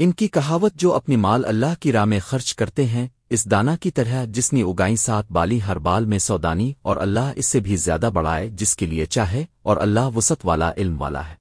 ان کی کہاوت جو اپنی مال اللہ کی راہ میں خرچ کرتے ہیں، اس دانا کی طرح جس نے اگائیں سات بالی ہر بال میں سودانی اور اللہ اس سے بھی زیادہ بڑھائے جس کے لیے چاہے اور اللہ وسط والا علم والا ہے۔